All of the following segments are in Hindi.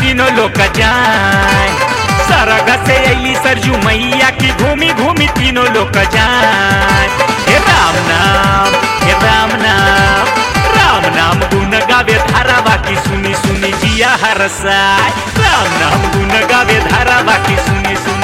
तीनों लोग जाए। सरग से अली सरजू मैया की घूमी घूमी तीनों लोग जाए। हे राम नाम, हे राम नाम राम नाम गुण गावे धारा बाकी सुनी सुनी जिया हरसाए राम नाम गुण गावे धारा बाकी सुनी सुनी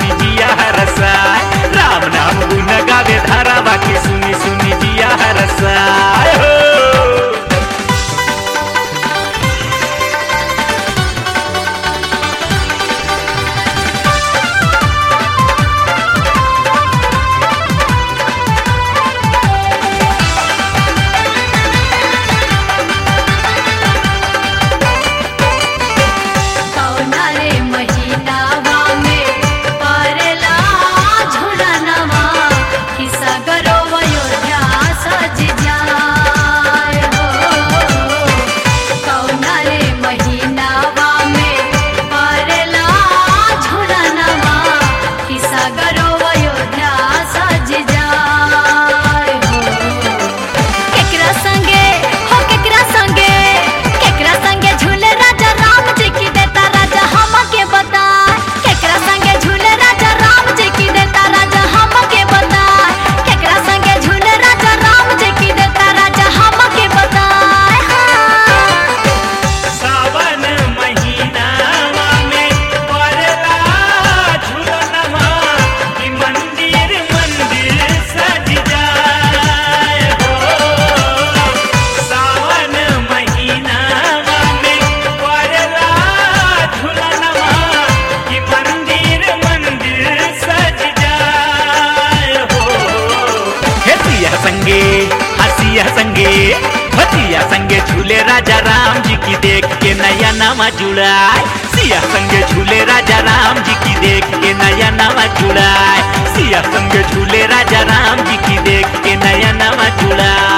संगे झूले राजा राम जी की देख के नया नामा जुड़ाए। सिया संगे झूले राजा राम जी की देख के नया नामा जुड़ाए। सिया संगे झूले राजा राम जी की देख के नया नामा जुड़ाए।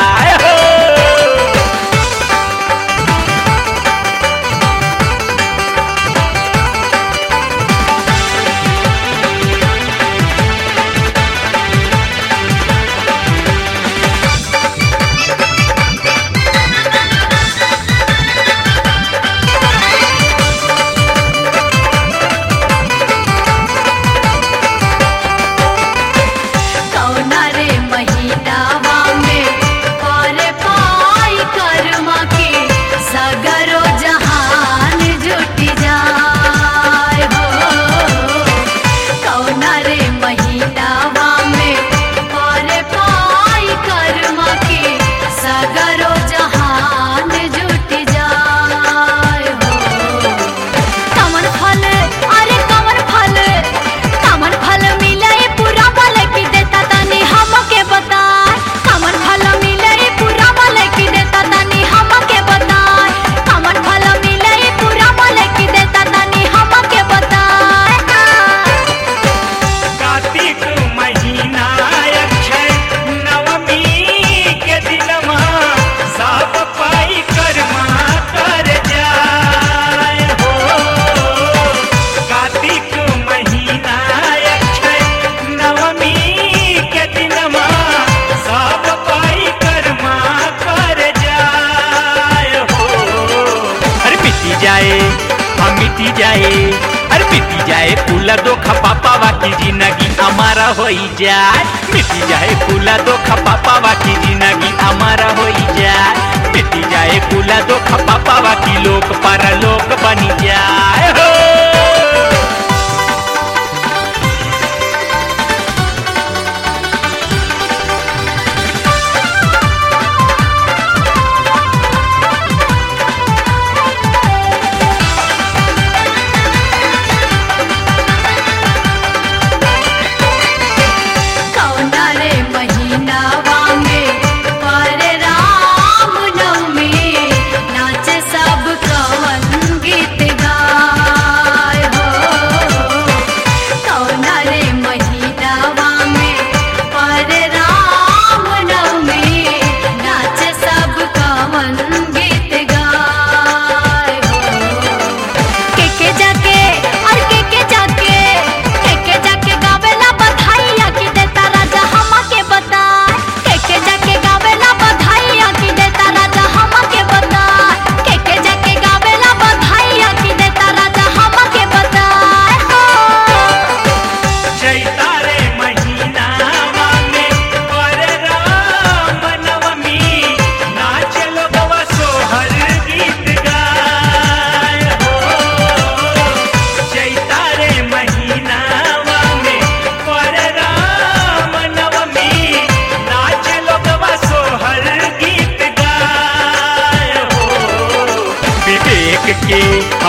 जाए, हम मिटी जाए अरे मिटी जाए, फूला दो खपा पावा की ज़िंदगी हमारा हो जाए। मिटी जाए, फूला दो खपा पावा की ज़िंदगी हमारा हो जाए। मिटी जाए, फूला दो खपा पावा की लोक पर लोक बनी जाए। हो!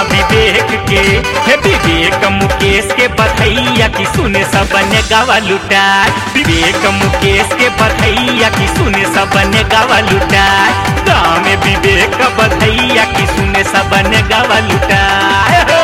विवेक के हे विवेक मुकेश के बधैया की सुने सबने गावा लुटा। विवेक मुकेश के बधैया की सुने सबने गावा लुटा। गाँव में विवेक बधैया की सुने सबने गावा लुटा।